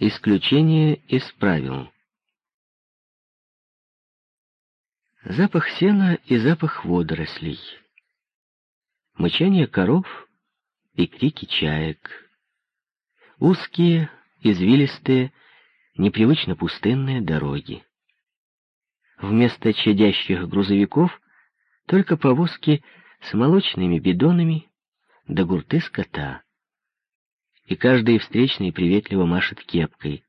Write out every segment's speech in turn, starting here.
Исключение из правил. Запах сена и запах водорослей. Мычание коров и крики чаек. Узкие, извилистые, непривычно пустынные дороги. Вместо чадящих грузовиков только повозки с молочными бидонами да гурты скота и каждый встречный приветливо машет кепкой.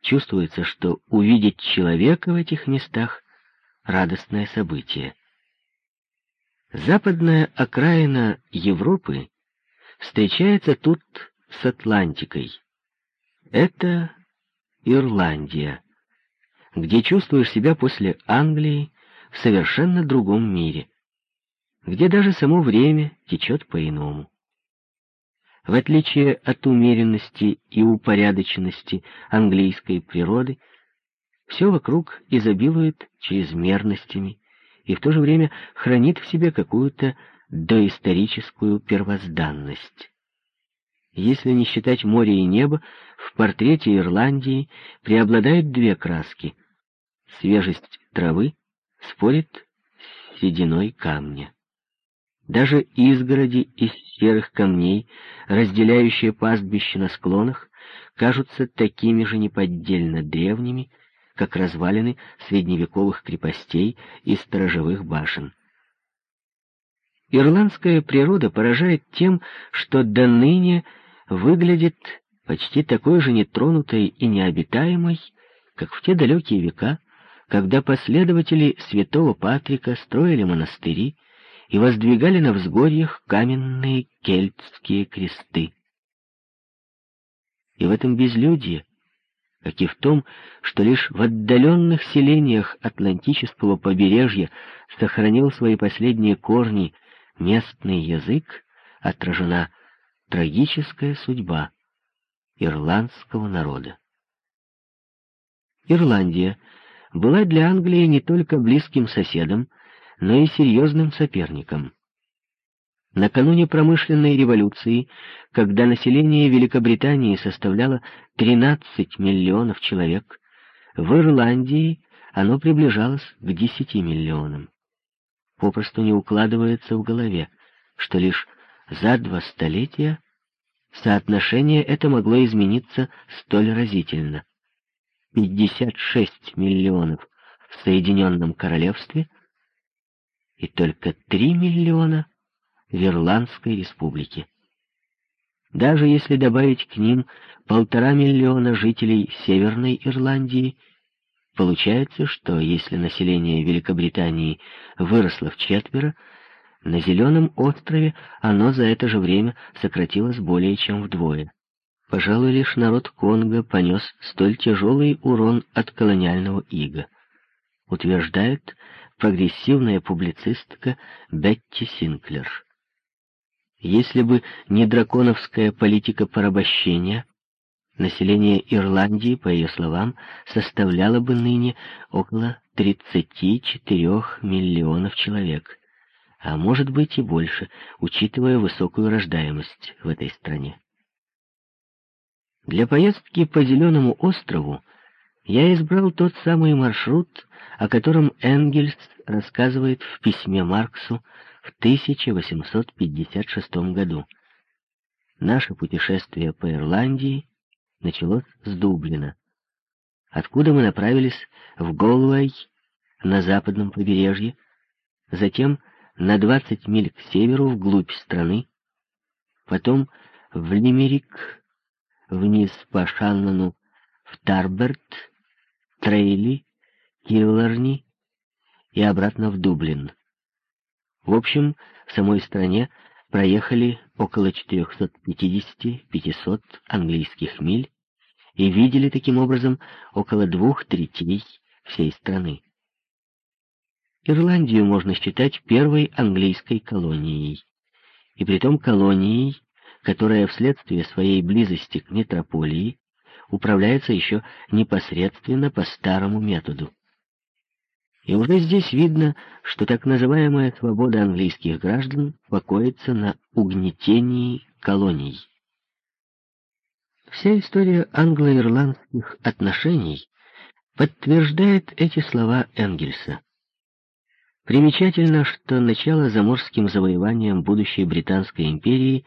Чувствуется, что увидеть человека в этих местах — радостное событие. Западная окраина Европы встречается тут с Атлантикой. Это Ирландия, где чувствуешь себя после Англии в совершенно другом мире, где даже само время течет по-иному. В отличие от умеренности и упорядоченности английской природы, все вокруг изобилует чрезмерностями и в то же время хранит в себе какую-то доисторическую первозданность. Если не считать море и небо, в портрете Ирландии преобладают две краски. Свежесть травы спорит с сединой камня. Даже изгороди из серых камней, разделяющие пастбище на склонах, кажутся такими же неподдельно древними, как развалины средневековых крепостей и сторожевых башен. Ирландская природа поражает тем, что до ныне выглядит почти такой же нетронутой и необитаемой, как в те далекие века, когда последователи святого Патрика строили монастыри, и воздвигали на взгорьях каменные кельтские кресты. И в этом безлюдье, как и в том, что лишь в отдаленных селениях Атлантического побережья сохранил свои последние корни местный язык, отражена трагическая судьба ирландского народа. Ирландия была для Англии не только близким соседом, но и серьезным соперником. Накануне промышленной революции, когда население Великобритании составляло 13 миллионов человек, в Ирландии оно приближалось к 10 миллионам. Попросту не укладывается в голове, что лишь за два столетия соотношение это могло измениться столь разительно. 56 миллионов в Соединенном Королевстве — и только 3 миллиона в Ирландской республике. Даже если добавить к ним полтора миллиона жителей Северной Ирландии, получается, что если население Великобритании выросло в четверо, на Зеленом острове оно за это же время сократилось более чем вдвое. Пожалуй, лишь народ Конго понес столь тяжелый урон от колониального ига. Утверждает прогрессивная публицистка Бетти Синклер. Если бы не драконовская политика порабощения, население Ирландии, по ее словам, составляло бы ныне около 34 миллионов человек, а может быть и больше, учитывая высокую рождаемость в этой стране. Для поездки по Зеленому острову я избрал тот самый маршрут, о котором Энгельс рассказывает в письме Марксу в 1856 году. Наше путешествие по Ирландии началось с Дублина, откуда мы направились в Голуэй на западном побережье, затем на 20 миль к северу вглубь страны, потом в Лимерик, вниз по Шаннону в Тарберт, Трейли, Килларни и обратно в Дублин. В общем, в самой стране проехали около 450-500 английских миль и видели таким образом около двух третей всей страны. Ирландию можно считать первой английской колонией, и притом колонией, которая вследствие своей близости к метрополии управляется еще непосредственно по старому методу. И уже здесь видно, что так называемая свобода английских граждан покоится на угнетении колоний. Вся история англо-ирландских отношений подтверждает эти слова Энгельса. Примечательно, что начало заморским завоеванием будущей Британской империи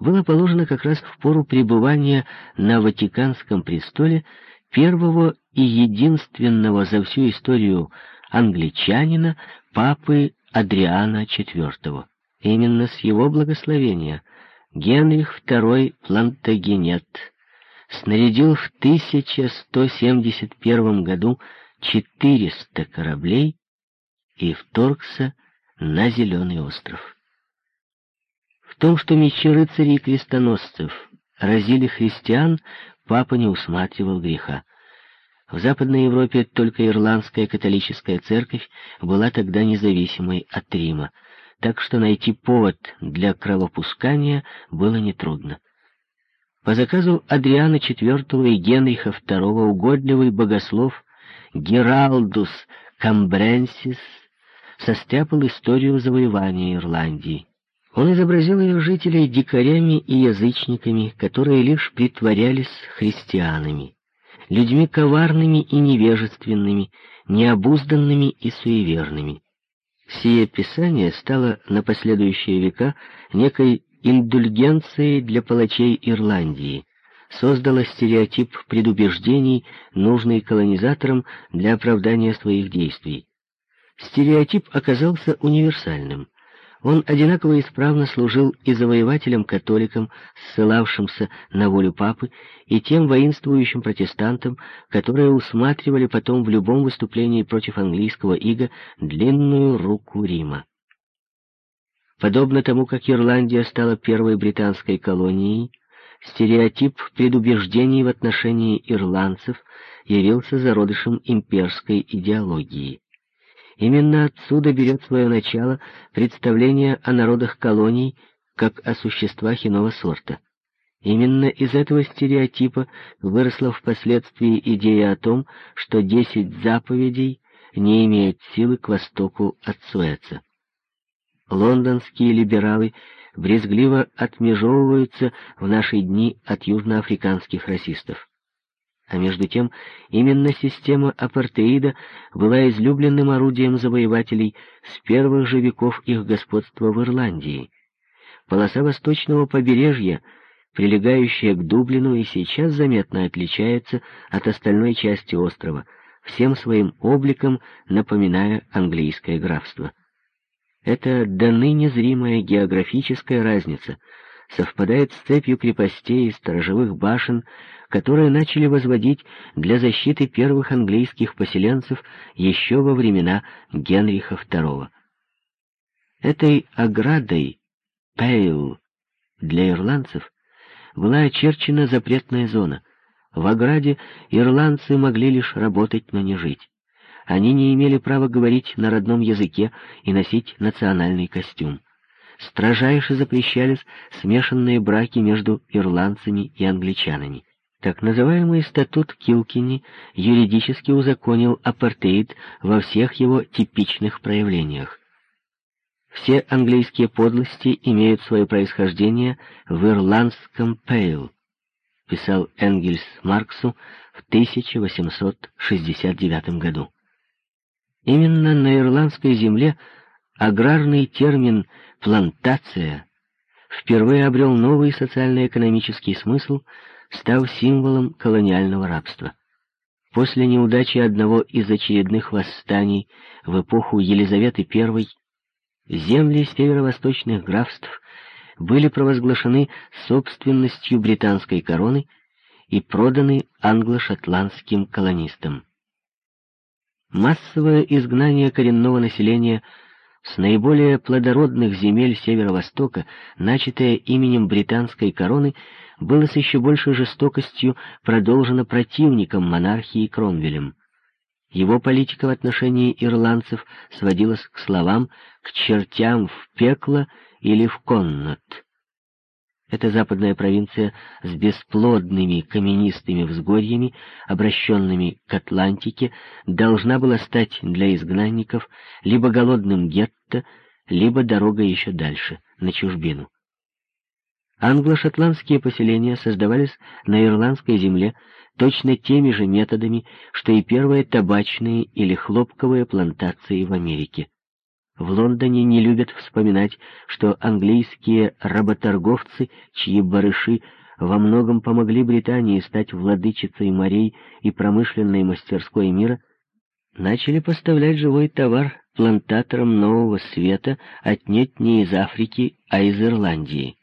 было положено как раз в пору пребывания на Ватиканском престоле первого и единственного за всю историю англичанина, папы Адриана IV. Именно с его благословения Генрих II Плантагенет снарядил в 1171 году 400 кораблей и вторгся на Зеленый остров. Том, что мечи рыцарей и крестоносцев разили христиан, папа не усматривал греха. В Западной Европе только ирландская католическая церковь была тогда независимой от Рима, так что найти повод для кровопускания было нетрудно. По заказу Адриана IV и Генриха II угодливый богослов Гералдус Камбренсис состряпал историю завоевания Ирландии. Он изобразил ее жителей дикарями и язычниками, которые лишь притворялись христианами, людьми коварными и невежественными, необузданными и суеверными. Сие писание стало на последующие века некой индульгенцией для палачей Ирландии, создало стереотип предубеждений, нужный колонизаторам для оправдания своих действий. Стереотип оказался универсальным. Он одинаково исправно служил и завоевателям-католикам, ссылавшимся на волю папы, и тем воинствующим протестантам, которые усматривали потом в любом выступлении против английского ига длинную руку Рима. Подобно тому, как Ирландия стала первой британской колонией, стереотип предубеждений в отношении ирландцев явился зародышем имперской идеологии. Именно отсюда берет свое начало представление о народах колоний как о существах иного сорта. Именно из этого стереотипа выросла впоследствии идея о том, что десять заповедей не имеют силы к востоку от Суэца лондонские либералы брезгливо отмежевываются в наши дни от южноафриканских расистов. А между тем, именно система апартеида была излюбленным орудием завоевателей с первых же веков их господства в Ирландии. Полоса восточного побережья, прилегающая к Дублину, и сейчас заметно отличается от остальной части острова, всем своим обликом напоминая английское графство. Эта до ныне зримая географическая разница совпадает с цепью крепостей и сторожевых башен, которые начали возводить для защиты первых английских поселенцев еще во времена Генриха II. Этой оградой Пейл для ирландцев была очерчена запретная зона. В ограде ирландцы могли лишь работать, но не жить. Они не имели права говорить на родном языке и носить национальный костюм. Строжайше запрещались смешанные браки между ирландцами и англичанами. Так называемый статут Килкини юридически узаконил апартеид во всех его типичных проявлениях. Все английские подлости имеют свое происхождение в ирландском пейл, писал Энгельс Марксу в 1869 году. Именно на ирландской земле аграрный термин «плантация» впервые обрел новый социально-экономический смысл, став символом колониального рабства. После неудачи одного из очередных восстаний в эпоху Елизаветы I земли северо-восточных графств были провозглашены собственностью британской короны и проданы англо-шотландским колонистам. Массовое изгнание коренного населения с наиболее плодородных земель Северо-Востока, начатое именем британской короны, было с еще большей жестокостью продолжено противником монархии Кромвелем. Его политика в отношении ирландцев сводилась к словам «к чертям в пекло» или «в коннот». Эта западная провинция с бесплодными каменистыми взгорьями, обращенными к Атлантике, должна была стать для изгнанников либо голодным гетто, либо дорогой еще дальше, на чужбину. Англо-шотландские поселения создавались на ирландской земле точно теми же методами, что и первые табачные или хлопковые плантации в Америке. В Лондоне не любят вспоминать, что английские работорговцы, чьи барыши во многом помогли Британии стать владычицей морей и промышленной мастерской мира, начали поставлять живой товар плантаторам Нового Света отнюдь не из Африки, а из Ирландии.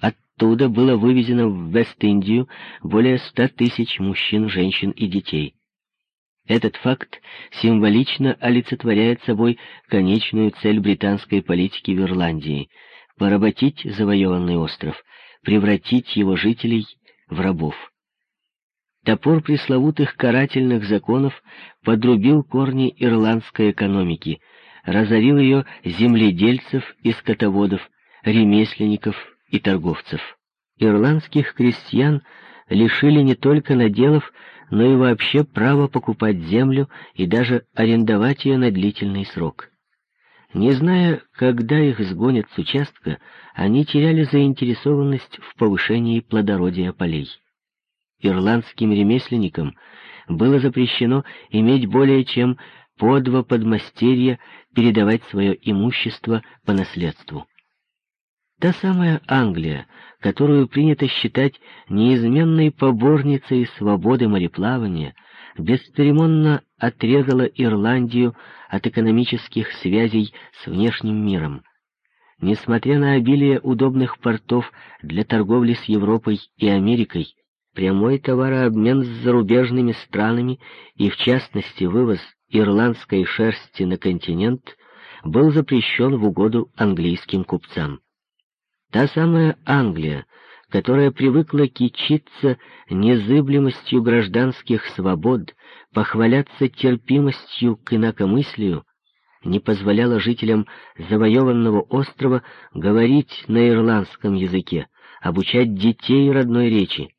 Оттуда было вывезено в Вест-Индию более ста тысяч мужчин, женщин и детей. Этот факт символично олицетворяет собой конечную цель британской политики в Ирландии — поработить завоеванный остров, превратить его жителей в рабов. Топор пресловутых карательных законов подрубил корни ирландской экономики, разорил ее земледельцев и скотоводов, ремесленников и торговцев. Ирландских крестьян лишили не только наделов, но и вообще право покупать землю и даже арендовать ее на длительный срок. Не зная, когда их сгонят с участка, они теряли заинтересованность в повышении плодородия полей. Ирландским ремесленникам было запрещено иметь более чем по два подмастерья передавать свое имущество по наследству. Та самая Англия, которую принято считать неизменной поборницей свободы мореплавания, бесцеремонно отрезала Ирландию от экономических связей с внешним миром. Несмотря на обилие удобных портов для торговли с Европой и Америкой, прямой товарообмен с зарубежными странами и, в частности, вывоз ирландской шерсти на континент был запрещен в угоду английским купцам. Та самая Англия, которая привыкла кичиться незыблемостью гражданских свобод, похваляться терпимостью к инакомыслию, не позволяла жителям завоеванного острова говорить на ирландском языке, обучать детей родной речи.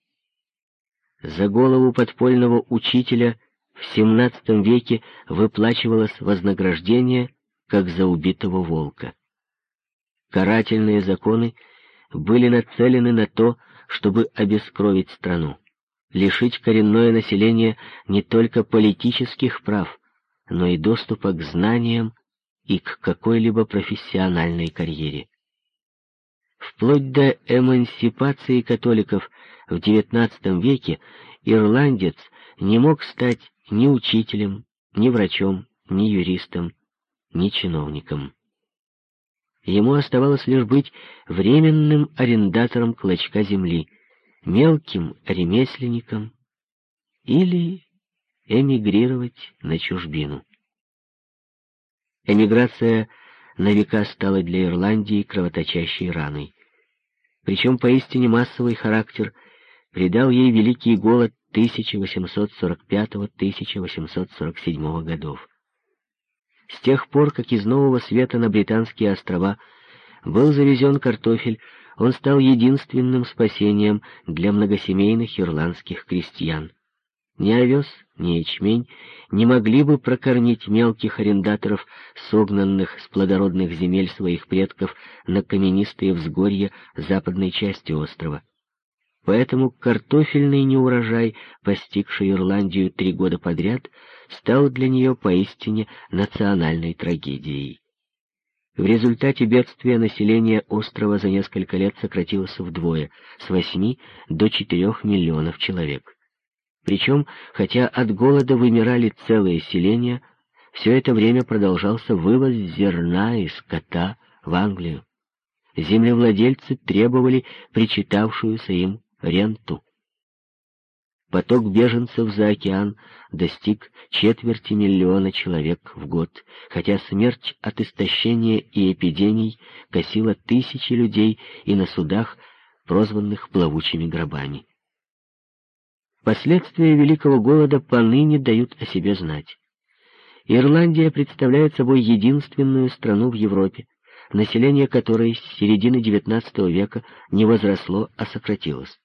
За голову подпольного учителя в XVII веке выплачивалось вознаграждение, как за убитого волка. Карательные законы были нацелены на то, чтобы обескровить страну, лишить коренное население не только политических прав, но и доступа к знаниям и к какой-либо профессиональной карьере. Вплоть до эмансипации католиков в XIX веке ирландец не мог стать ни учителем, ни врачом, ни юристом, ни чиновником. Ему оставалось лишь быть временным арендатором клочка земли, мелким ремесленником или эмигрировать на чужбину. Эмиграция на века стала для Ирландии кровоточащей раной. Причем поистине массовый характер придал ей великий голод 1845-1847 годов. С тех пор, как из Нового Света на Британские острова был завезен картофель, он стал единственным спасением для многосемейных ирландских крестьян. Ни овес, ни ячмень не могли бы прокормить мелких арендаторов, согнанных с плодородных земель своих предков на каменистые взгорья западной части острова. Поэтому картофельный неурожай, постигший Ирландию три года подряд, стал для нее поистине национальной трагедией. В результате бедствия население острова за несколько лет сократилось вдвое, с 8 до 4 миллионов человек. Причем, хотя от голода вымирали целые селения, все это время продолжался вывоз зерна и скота в Англию. Землевладельцы требовали причитавшуюся им ренту. Поток беженцев за океан достиг четверти миллиона человек в год, хотя смерть от истощения и эпидемий косила тысячи людей и на судах, прозванных плавучими гробами. Последствия Великого Голода поныне дают о себе знать. Ирландия представляет собой единственную страну в Европе, население которой с середины XIX века не возросло, а сократилось.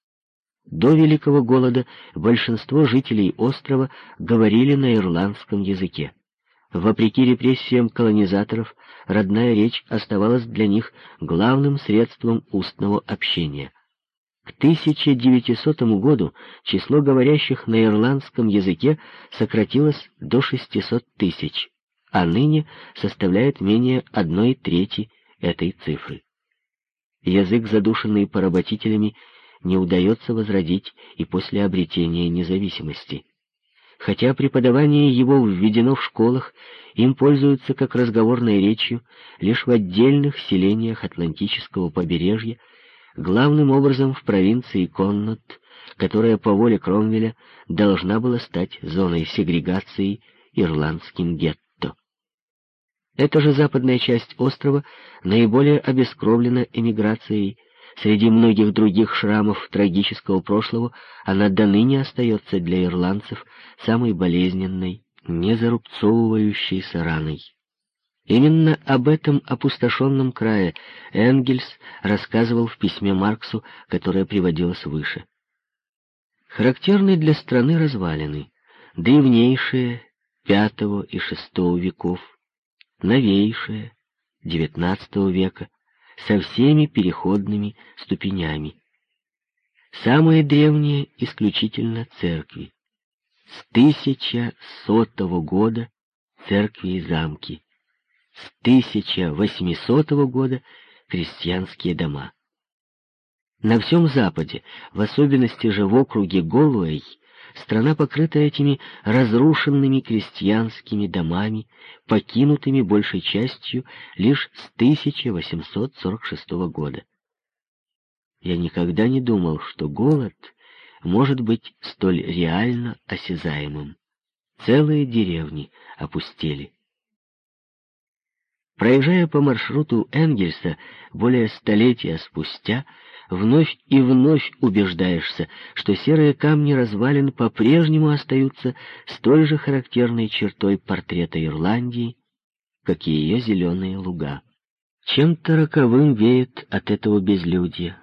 До Великого Голода большинство жителей острова говорили на ирландском языке. Вопреки репрессиям колонизаторов, родная речь оставалась для них главным средством устного общения. К 1900 году число говорящих на ирландском языке сократилось до 600 тысяч, а ныне составляет менее одной трети этой цифры. Язык, задушенный поработителями, не удается возродить и после обретения независимости. Хотя преподавание его введено в школах, им пользуются как разговорной речью лишь в отдельных селениях Атлантического побережья, главным образом в провинции Коннот, которая по воле Кромвеля должна была стать зоной сегрегации ирландским гетто. Эта же западная часть острова наиболее обескровлена эмиграцией. Среди многих других шрамов трагического прошлого она до ныне остается для ирландцев самой болезненной, не зарубцовывающейся раной. Именно об этом опустошенном крае Энгельс рассказывал в письме Марксу, которое приводилось выше. Характерны для страны развалины, древнейшие V и VI веков, новейшие XIX века, со всеми переходными ступенями. Самые древние исключительно церкви. С 1100 года церкви и замки с 1800 года крестьянские дома. На всем Западе, в особенности же в округе Голуэй, страна покрыта этими разрушенными крестьянскими домами, покинутыми большей частью лишь с 1846 года. Я никогда не думал, что голод может быть столь реально осязаемым. Целые деревни опустели. Проезжая по маршруту Энгельса более столетия спустя, вновь и вновь убеждаешься, что серые камни развалин по-прежнему остаются столь же характерной чертой портрета Ирландии, как и ее зеленые луга. Чем-то роковым веет от этого безлюдья,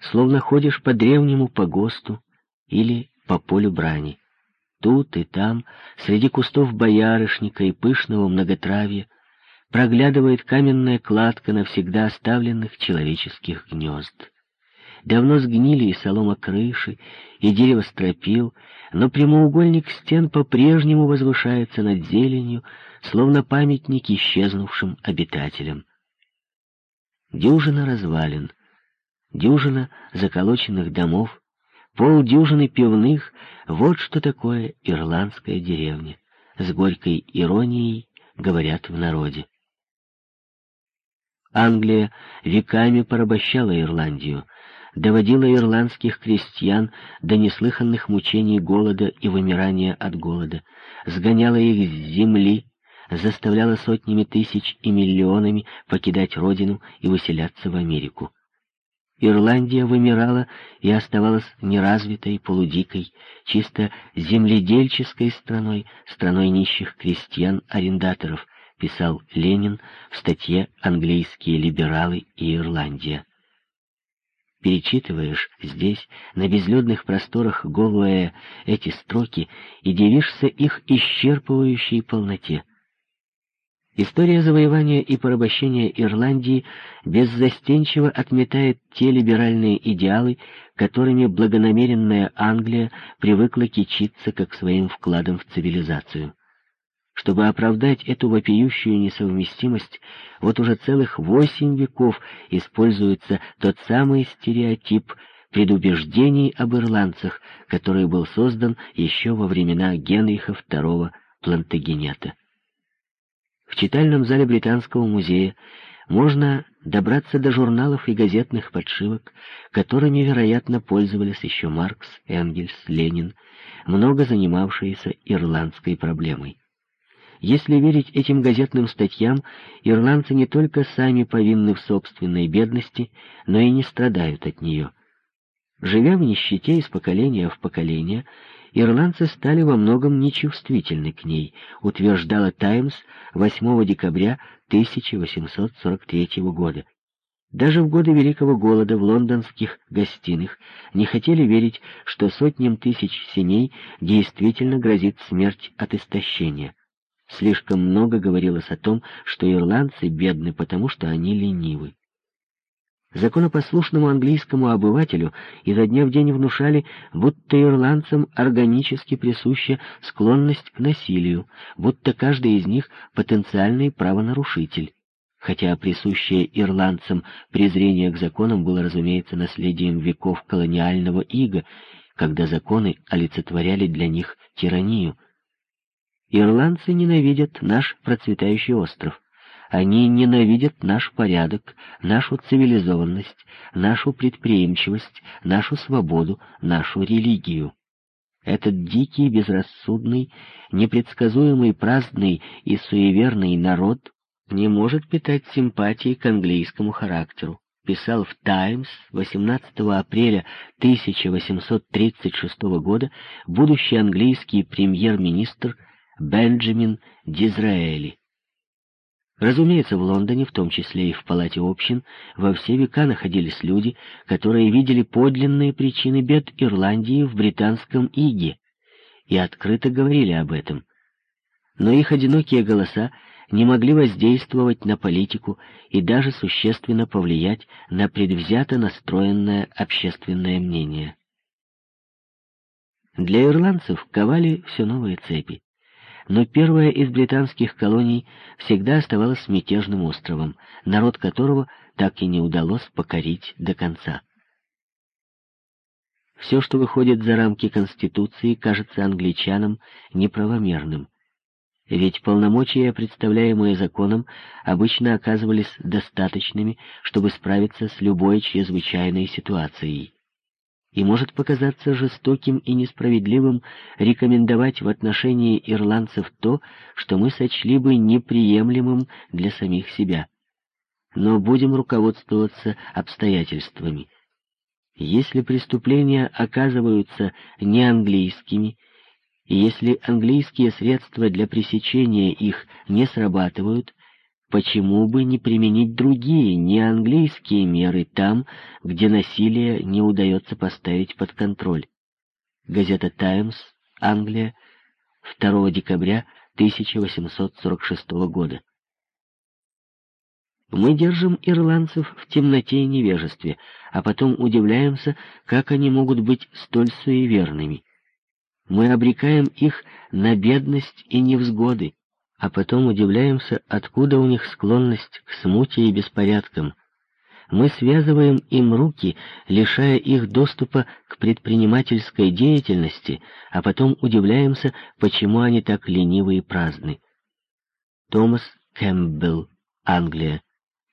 словно ходишь по древнему погосту или по полю брани. Тут и там, среди кустов боярышника и пышного многотравья, проглядывает каменная кладка навсегда оставленных человеческих гнезд. Давно сгнили и солома крыши, и дерево стропил, но прямоугольник стен по-прежнему возвышается над зеленью, словно памятник исчезнувшим обитателям. Дюжина развалин, дюжина заколоченных домов, полдюжины пивных — вот что такое ирландская деревня, с горькой иронией говорят в народе. Англия веками порабощала Ирландию, доводила ирландских крестьян до неслыханных мучений голода и вымирания от голода, сгоняла их с земли, заставляла сотнями тысяч и миллионами покидать родину и выселяться в Америку. Ирландия вымирала и оставалась неразвитой, полудикой, чисто земледельческой страной, страной нищих крестьян-арендаторов, писал Ленин в статье «Английские либералы и Ирландия». Перечитываешь здесь, на безлюдных просторах Голуэя, эти строки и дивишься их исчерпывающей полноте. История завоевания и порабощения Ирландии беззастенчиво отметает те либеральные идеалы, которыми благонамеренная Англия привыкла кичиться как своим вкладом в цивилизацию. Чтобы оправдать эту вопиющую несовместимость, вот уже целых восемь веков используется тот самый стереотип предубеждений об ирландцах, который был создан еще во времена Генриха II Плантагенета. В читальном зале Британского музея можно добраться до журналов и газетных подшивок, которыми, вероятно, пользовались еще Маркс, Энгельс, Ленин, много занимавшиеся ирландской проблемой. Если верить этим газетным статьям, ирландцы не только сами повинны в собственной бедности, но и не страдают от нее. Живя в нищете из поколения в поколение, ирландцы стали во многом нечувствительны к ней, утверждала «Таймс» 8 декабря 1843 года. Даже в годы Великого Голода в лондонских гостиных не хотели верить, что сотням тысяч семей действительно грозит смерть от истощения. Слишком много говорилось о том, что ирландцы бедны, потому что они ленивы. Законопослушному английскому обывателю изо дня в день внушали, будто ирландцам органически присуща склонность к насилию, будто каждый из них потенциальный правонарушитель. Хотя присущее ирландцам презрение к законам было, разумеется, наследием веков колониального ига, когда законы олицетворяли для них тиранию. Ирландцы ненавидят наш процветающий остров. Они ненавидят наш порядок, нашу цивилизованность, нашу предприимчивость, нашу свободу, нашу религию. Этот дикий, безрассудный, непредсказуемый, праздный и суеверный народ не может питать симпатии к английскому характеру. Писал в «Таймс» 18 апреля 1836 года будущий английский премьер-министр Бенджамин Дизраэли. Разумеется, в Лондоне, в том числе и в Палате общин, во все века находились люди, которые видели подлинные причины бед Ирландии в британском иге и открыто говорили об этом. Но их одинокие голоса не могли воздействовать на политику и даже существенно повлиять на предвзято настроенное общественное мнение. Для ирландцев ковали все новые цепи но первая из британских колоний всегда оставалась мятежным островом, народ которого так и не удалось покорить до конца. Все, что выходит за рамки Конституции, кажется англичанам неправомерным, ведь полномочия, представляемые законом, обычно оказывались достаточными, чтобы справиться с любой чрезвычайной ситуацией и может показаться жестоким и несправедливым рекомендовать в отношении ирландцев то, что мы сочли бы неприемлемым для самих себя. Но будем руководствоваться обстоятельствами. Если преступления оказываются не английскими, и если английские средства для пресечения их не срабатывают, Почему бы не применить другие, не английские меры там, где насилие не удается поставить под контроль? Газета «Таймс», Англия, 2 декабря 1846 года. Мы держим ирландцев в темноте и невежестве, а потом удивляемся, как они могут быть столь суеверными. Мы обрекаем их на бедность и невзгоды а потом удивляемся, откуда у них склонность к смуте и беспорядкам. Мы связываем им руки, лишая их доступа к предпринимательской деятельности, а потом удивляемся, почему они так ленивы и праздны. Томас Кэмпбелл, Англия.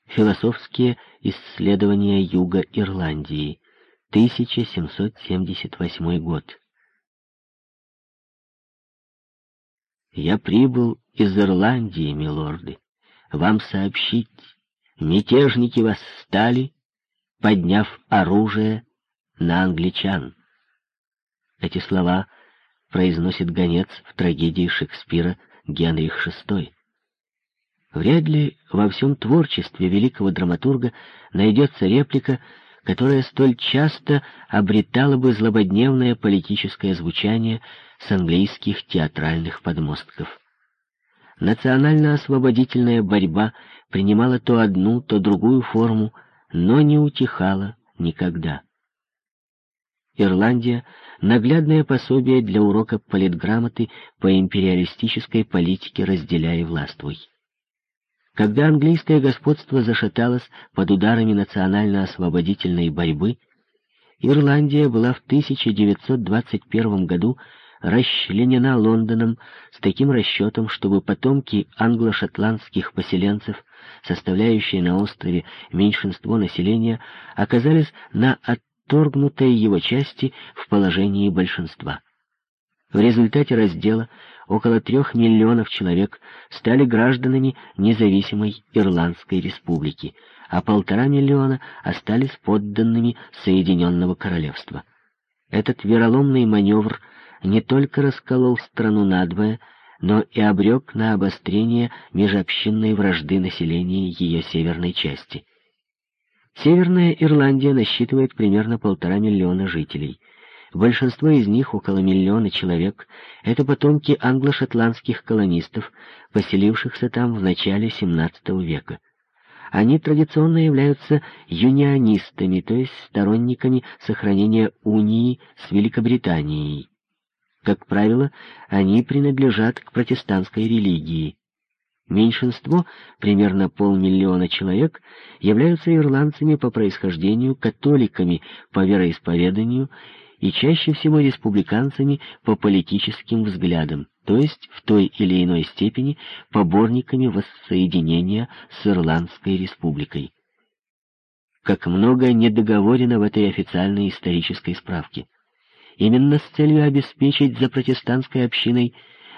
Философские исследования Юга Ирландии. 1778 год. Я прибыл из Ирландии, милорды, вам сообщить, мятежники восстали, подняв оружие на англичан. Эти слова произносит гонец в трагедии Шекспира Генрих VI. Вряд ли во всем творчестве великого драматурга найдется реплика, которая столь часто обретала бы злободневное политическое звучание с английских театральных подмостков. Национально-освободительная борьба принимала то одну, то другую форму, но не утихала никогда. Ирландия — наглядное пособие для урока политграмоты по империалистической политике «разделяй и властвуй». Когда английское господство зашаталось под ударами национально-освободительной борьбы, Ирландия была в 1921 году расчленена Лондоном с таким расчетом, чтобы потомки англо-шотландских поселенцев, составляющие на острове меньшинство населения, оказались на отторгнутой его части в положении большинства. В результате раздела около трех миллионов человек стали гражданами независимой Ирландской республики, а полтора миллиона остались подданными Соединенного Королевства. Этот вероломный маневр не только расколол страну надвое, но и обрек на обострение межобщинной вражды населения ее северной части. Северная Ирландия насчитывает примерно полтора миллиона жителей. Большинство из них, около миллиона человек, это потомки англо-шотландских колонистов, поселившихся там в начале XVII века. Они традиционно являются юнионистами, то есть сторонниками сохранения унии с Великобританией. Как правило, они принадлежат к протестантской религии. Меньшинство, примерно полмиллиона человек, являются ирландцами по происхождению, католиками по вероисповеданию и чаще всего республиканцами по политическим взглядам, то есть в той или иной степени поборниками воссоединения с Ирландской республикой. Как много недоговорено в этой официальной исторической справке. Именно с целью обеспечить за протестантской общиной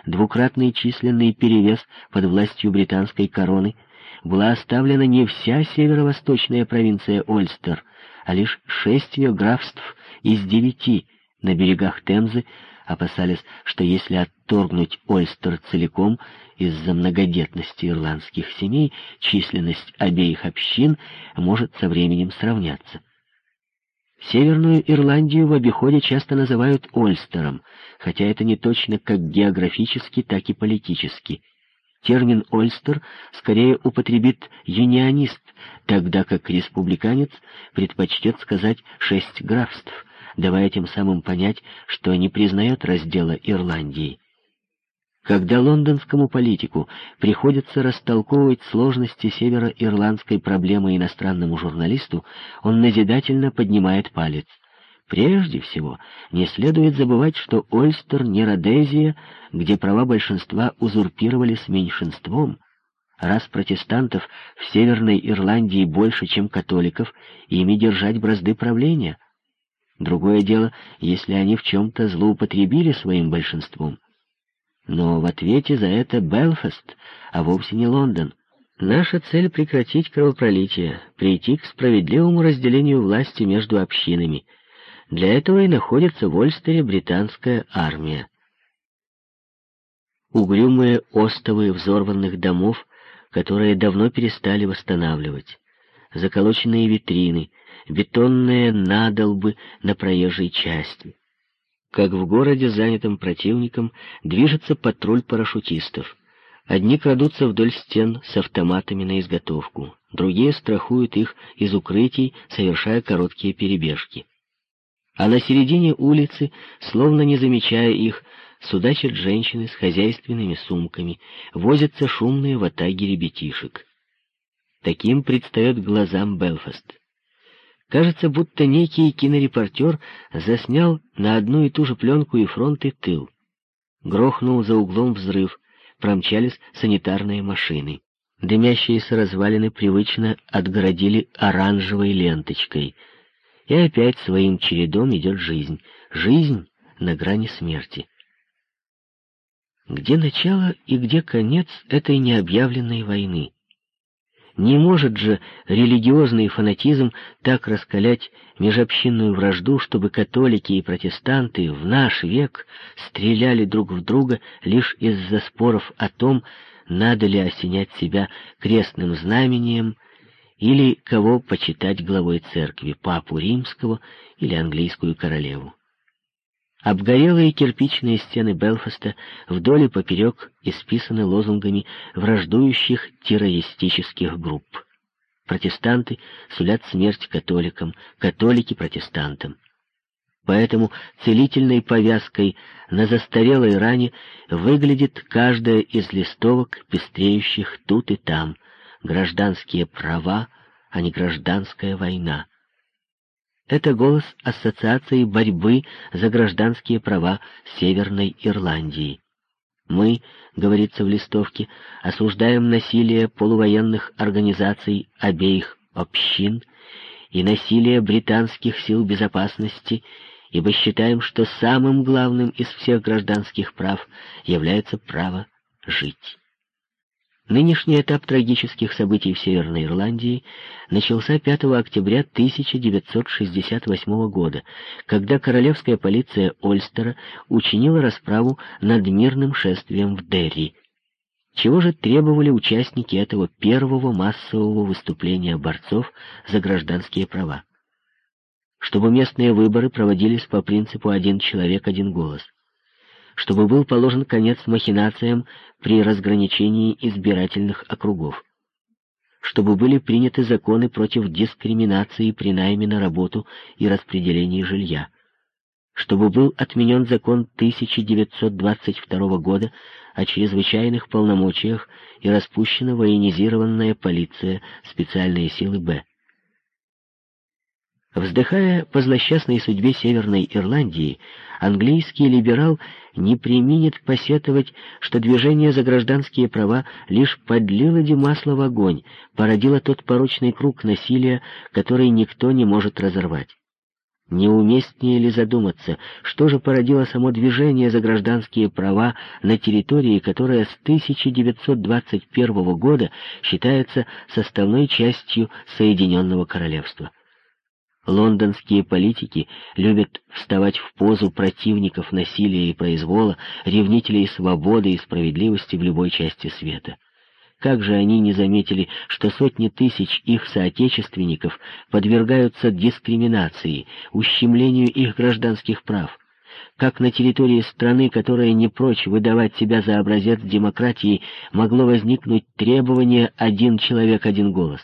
двукратный численный перевес под властью британской короны была оставлена не вся северо-восточная провинция Ольстер, а лишь шесть ее графств из девяти на берегах Темзы опасались, что если отторгнуть Ольстер целиком из-за многодетности ирландских семей, численность обеих общин может со временем сравняться. Северную Ирландию в обиходе часто называют Ольстером, хотя это не точно как географически, так и политически. Термин «Ольстер» скорее употребит юнионист, тогда как республиканец предпочтет сказать «шесть графств», давая тем самым понять, что не признает раздела Ирландии. Когда лондонскому политику приходится растолковывать сложности североирландской проблемы иностранному журналисту, он назидательно поднимает палец. Прежде всего, не следует забывать, что Ольстер не Родезия, где права большинства узурпировались меньшинством. Раз протестантов в Северной Ирландии больше, чем католиков, ими держать бразды правления. Другое дело, если они в чем-то злоупотребили своим большинством. Но в ответе за это Белфаст, а вовсе не Лондон. Наша цель — прекратить кровопролитие, прийти к справедливому разделению власти между общинами. Для этого и находится в Ольстере британская армия. Угрюмые остовы взорванных домов, которые давно перестали восстанавливать, заколоченные витрины, бетонные надолбы на проезжей части — как в городе, занятом противником, движется патруль парашютистов. Одни крадутся вдоль стен с автоматами на изготовку, другие страхуют их из укрытий, совершая короткие перебежки. А на середине улицы, словно не замечая их, судачат женщины с хозяйственными сумками, возятся шумные ватаги ребятишек. Таким предстает глазам Белфаст. Кажется, будто некий кинорепортер заснял на одну и ту же пленку и фронт, и тыл. Грохнул за углом взрыв, промчались санитарные машины. Дымящиеся развалины привычно отгородили оранжевой ленточкой. И опять своим чередом идет жизнь. Жизнь на грани смерти. Где начало и где конец этой необъявленной войны? Не может же религиозный фанатизм так раскалять межобщинную вражду, чтобы католики и протестанты в наш век стреляли друг в друга лишь из-за споров о том, надо ли осенять себя крестным знамением или кого почитать главой церкви, папу римского или английскую королеву. Обгорелые кирпичные стены Белфаста вдоль и поперек исписаны лозунгами враждующих террористических групп. Протестанты сулят смерть католикам, католики — протестантам. Поэтому целительной повязкой на застарелой ране выглядит каждая из листовок, пестреющих тут и там. Гражданские права, а не гражданская война. Это голос Ассоциации борьбы за гражданские права Северной Ирландии. Мы, говорится в листовке, осуждаем насилие полувоенных организаций обеих общин и насилие британских сил безопасности, ибо считаем, что самым главным из всех гражданских прав является право жить. Нынешний этап трагических событий в Северной Ирландии начался 5 октября 1968 года, когда королевская полиция Ольстера учинила расправу над мирным шествием в Дерри. Чего же требовали участники этого первого массового выступления борцов за гражданские права? чтобы местные выборы проводились по принципу «один человек, один голос», чтобы был положен конец махинациям при разграничении избирательных округов, чтобы были приняты законы против дискриминации при найме на работу и распределении жилья, чтобы был отменен закон 1922 года о чрезвычайных полномочиях и распущена военизированная полиция, специальные силы «Б». Вздыхая по злосчастной судьбе Северной Ирландии, английский либерал не применит посетовать, что движение за гражданские права лишь подлило масло в огонь, породило тот порочный круг насилия, который никто не может разорвать. Неуместнее ли задуматься, что же породило само движение за гражданские права на территории, которая с 1921 года считается составной частью Соединенного Королевства? Лондонские политики любят вставать в позу противников насилия и произвола, ревнителей свободы и справедливости в любой части света. Как же они не заметили, что сотни тысяч их соотечественников подвергаются дискриминации, ущемлению их гражданских прав? Как на территории страны, которая не прочь выдавать себя за образец демократии, могло возникнуть требование «один человек, один голос»?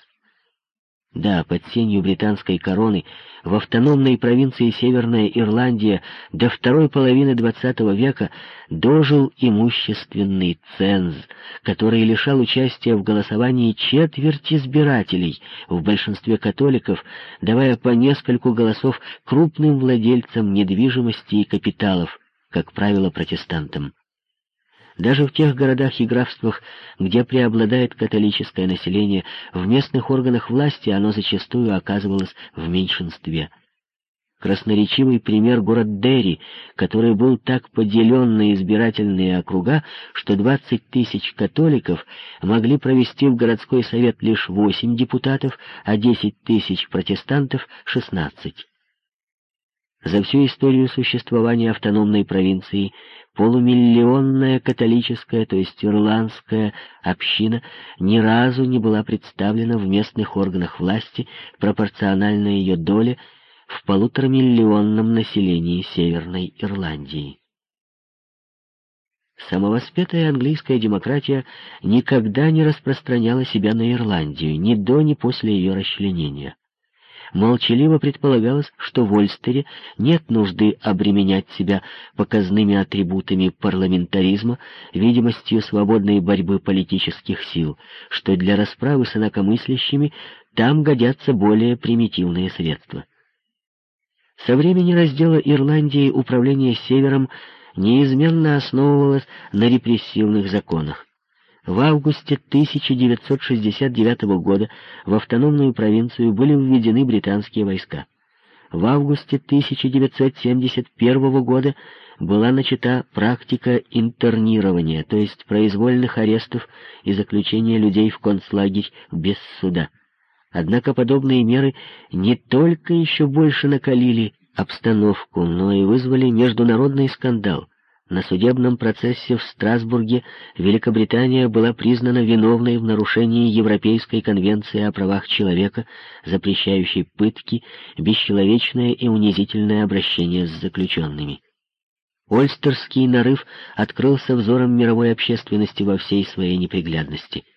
Да, под сенью британской короны в автономной провинции Северная Ирландия до второй половины XX века дожил имущественный ценз, который лишал участия в голосовании четверть избирателей, в большинстве католиков, давая по нескольку голосов крупным владельцам недвижимости и капиталов, как правило, протестантам. Даже в тех городах и графствах, где преобладает католическое население, в местных органах власти оно зачастую оказывалось в меньшинстве. Красноречивый пример город Дерри, который был так поделен на избирательные округа, что 20 тысяч католиков могли провести в городской совет лишь 8 депутатов, а 10 тысяч протестантов — 16. За всю историю существования автономной провинции полумиллионная католическая, то есть ирландская община ни разу не была представлена в местных органах власти пропорционально ее доле в полуторамиллионном населении Северной Ирландии. Самовоспетая английская демократия никогда не распространяла себя на Ирландию, ни до, ни после ее расчленения молчаливо предполагалось, что в Ольстере нет нужды обременять себя показными атрибутами парламентаризма, видимостью свободной борьбы политических сил, что для расправы с инакомыслящими там годятся более примитивные средства. Со времени раздела Ирландии управление Севером неизменно основывалось на репрессивных законах. В августе 1969 года в автономную провинцию были введены британские войска. В августе 1971 года была начата практика интернирования, то есть произвольных арестов и заключения людей в концлагерь без суда. Однако подобные меры не только еще больше накалили обстановку, но и вызвали международный скандал. На судебном процессе в Страсбурге Великобритания была признана виновной в нарушении Европейской конвенции о правах человека, запрещающей пытки, бесчеловечное и унизительное обращение с заключенными. Ольстерский нарыв открылся взором мировой общественности во всей своей неприглядности —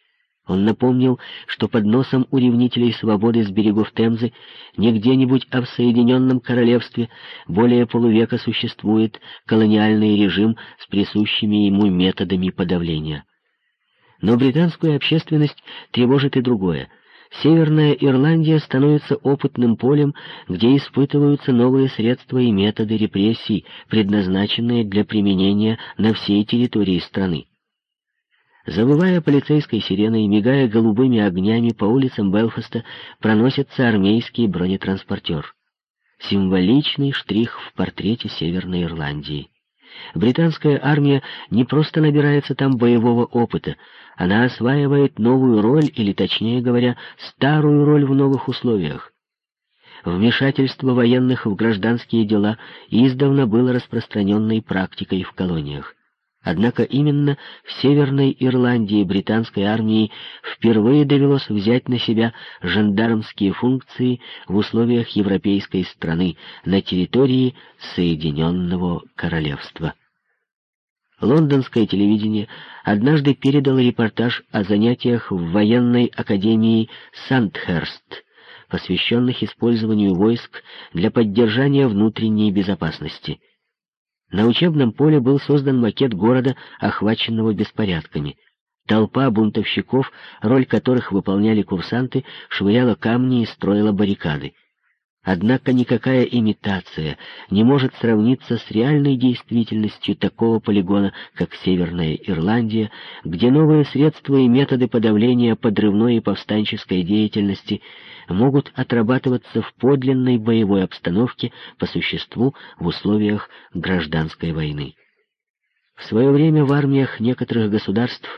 он напомнил, что под носом у ревнителей свободы с берегов Темзы не где-нибудь, а в Соединенном Королевстве более полувека существует колониальный режим с присущими ему методами подавления. Но британскую общественность тревожит и другое. Северная Ирландия становится опытным полем, где испытываются новые средства и методы репрессий, предназначенные для применения на всей территории страны. Завывая полицейской сиреной, мигая голубыми огнями, по улицам Белфаста проносится армейский бронетранспортер. Символичный штрих в портрете Северной Ирландии. Британская армия не просто набирается там боевого опыта, она осваивает новую роль, или, точнее говоря, старую роль в новых условиях. Вмешательство военных в гражданские дела издавна было распространенной практикой в колониях. Однако именно в Северной Ирландии британской армии впервые довелось взять на себя жандармские функции в условиях европейской страны на территории Соединенного Королевства. Лондонское телевидение однажды передало репортаж о занятиях в военной академии Сандхерст, посвященных использованию войск для поддержания внутренней безопасности. На учебном поле был создан макет города, охваченного беспорядками. Толпа бунтовщиков, роль которых выполняли курсанты, швыряла камни и строила баррикады. Однако никакая имитация не может сравниться с реальной действительностью такого полигона, как Северная Ирландия, где новые средства и методы подавления подрывной и повстанческой деятельности могут отрабатываться в подлинной боевой обстановке по существу в условиях гражданской войны. В свое время в армиях некоторых государств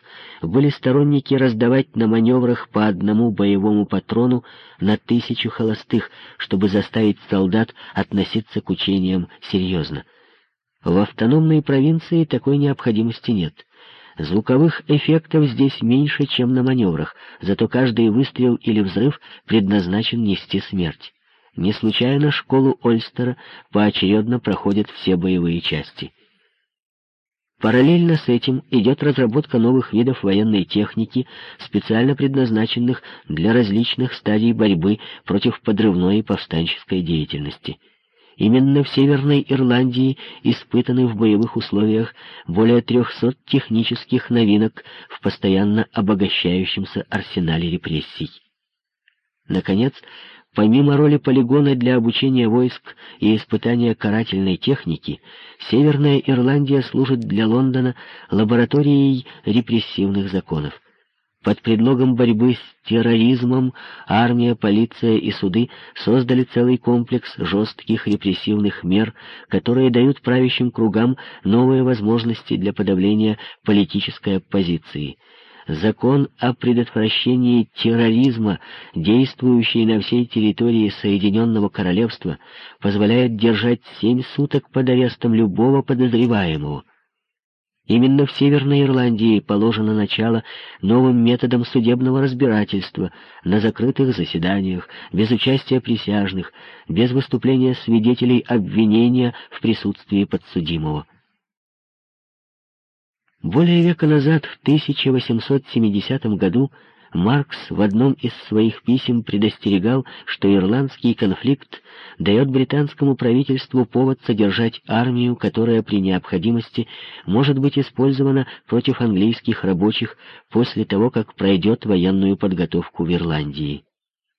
были сторонники раздавать на маневрах по одному боевому патрону на тысячу холостых, чтобы заставить солдат относиться к учениям серьезно. В автономной провинции такой необходимости нет. Звуковых эффектов здесь меньше, чем на маневрах, зато каждый выстрел или взрыв предназначен нести смерть. Не случайно школу Ольстера поочередно проходят все боевые части — Параллельно с этим идет разработка новых видов военной техники, специально предназначенных для различных стадий борьбы против подрывной и повстанческой деятельности. Именно в Северной Ирландии испытаны в боевых условиях более 300 технических новинок в постоянно обогащающемся арсенале репрессий. Наконец, Помимо роли полигона для обучения войск и испытания карательной техники, Северная Ирландия служит для Лондона лабораторией репрессивных законов. Под предлогом борьбы с терроризмом армия, полиция и суды создали целый комплекс жестких репрессивных мер, которые дают правящим кругам новые возможности для подавления политической оппозиции — закон о предотвращении терроризма, действующий на всей территории Соединенного Королевства, позволяет держать семь суток под арестом любого подозреваемого. Именно в Северной Ирландии положено начало новым методам судебного разбирательства на закрытых заседаниях, без участия присяжных, без выступления свидетелей обвинения в присутствии подсудимого. Более века назад, в 1870 году, Маркс в одном из своих писем предостерегал, что ирландский конфликт дает британскому правительству повод содержать армию, которая при необходимости может быть использована против английских рабочих после того, как пройдет военную подготовку в Ирландии.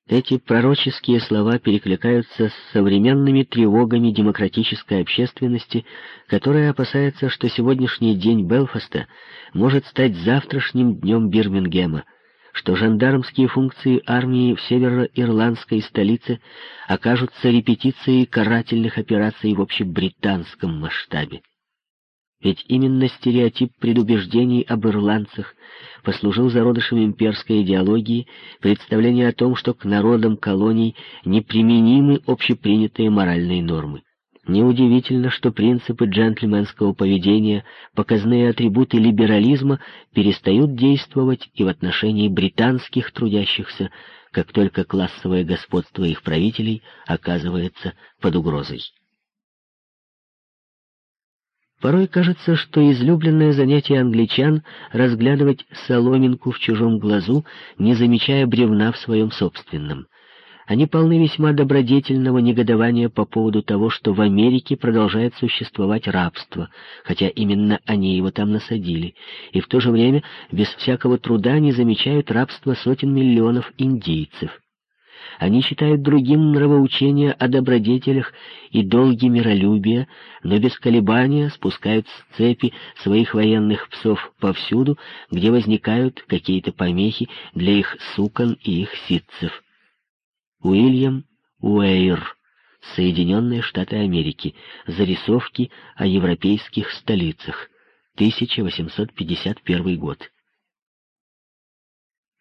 Эти пророческие слова перекликаются с современными тревогами демократической общественности, которая опасается, что сегодняшний день Белфаста может стать завтрашним днем Бирмингема, что жандармские функции армии в северо-ирландской столице окажутся репетицией карательных операций в общебританском масштабе. Ведь именно стереотип предубеждений об ирландцах послужил зародышем имперской идеологии, представление о том, что к народам колоний неприменимы общепринятые моральные нормы. Неудивительно, что принципы джентльменского поведения, показные атрибуты либерализма перестают действовать и в отношении британских трудящихся, как только классовое господство их правителей оказывается под угрозой. Порой кажется, что излюбленное занятие англичан — разглядывать соломинку в чужом глазу, не замечая бревна в своем собственном. Они полны весьма добродетельного негодования по поводу того, что в Америке продолжает существовать рабство, хотя именно они его там насадили, и в то же время без всякого труда не замечают рабство сотен миллионов индейцев. Они считают другим нравоучения о добродетелях и долге миролюбия, но без колебания спускают с цепи своих военных псов повсюду, где возникают какие-то помехи для их сукон и их ситцев. Уильям Уэйр, Соединенные Штаты Америки, зарисовки о европейских столицах, 1851 год.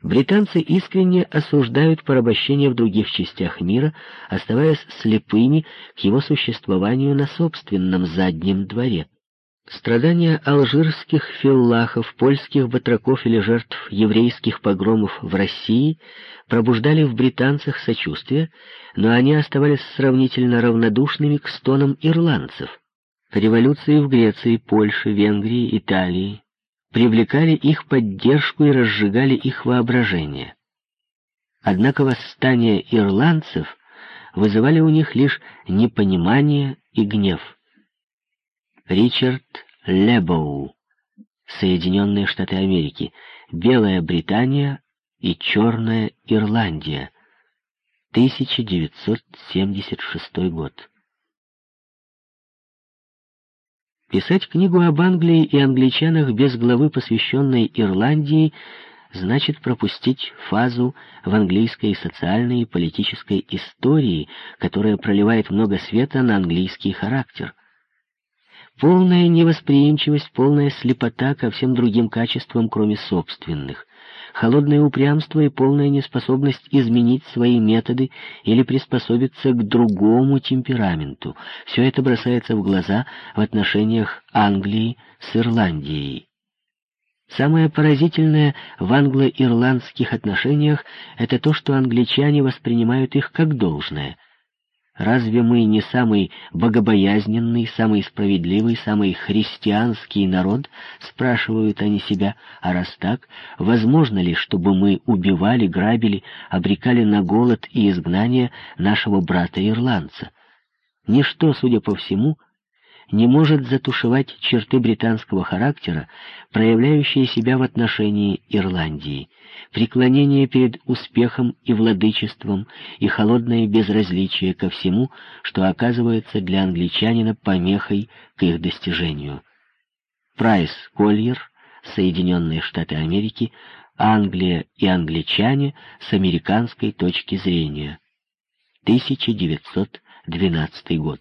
Британцы искренне осуждают порабощение в других частях мира, оставаясь слепыми к его существованию на собственном заднем дворе. Страдания алжирских филлахов, польских батраков или жертв еврейских погромов в России пробуждали в британцах сочувствие, но они оставались сравнительно равнодушными к стонам ирландцев. Революции в Греции, Польше, Венгрии, Италии привлекали их поддержку и разжигали их воображение. Однако восстания ирландцев вызывали у них лишь непонимание и гнев. Ричард Лебоу, Соединенные Штаты Америки, Белая Британия и Черная Ирландия, 1976 год. Писать книгу об Англии и англичанах без главы, посвященной Ирландии, значит пропустить фазу в английской социальной и политической истории, которая проливает много света на английский характер. Полная невосприимчивость, полная слепота ко всем другим качествам, кроме собственных. Холодное упрямство и полная неспособность изменить свои методы или приспособиться к другому темпераменту. Все это бросается в глаза в отношениях Англии с Ирландией. Самое поразительное в англо-ирландских отношениях — это то, что англичане воспринимают их как должное. Разве мы не самый богобоязненный, самый справедливый, самый христианский народ, спрашивают они себя, а раз так, возможно ли, чтобы мы убивали, грабили, обрекали на голод и изгнание нашего брата-ирландца? Ничто, судя по всему, не может затушевать черты британского характера, проявляющие себя в отношении Ирландии, преклонение перед успехом и владычеством и холодное безразличие ко всему, что оказывается для англичанина помехой к их достижению. Прайс Кольер, Соединенные Штаты Америки, Англия и англичане с американской точки зрения. 1912 год.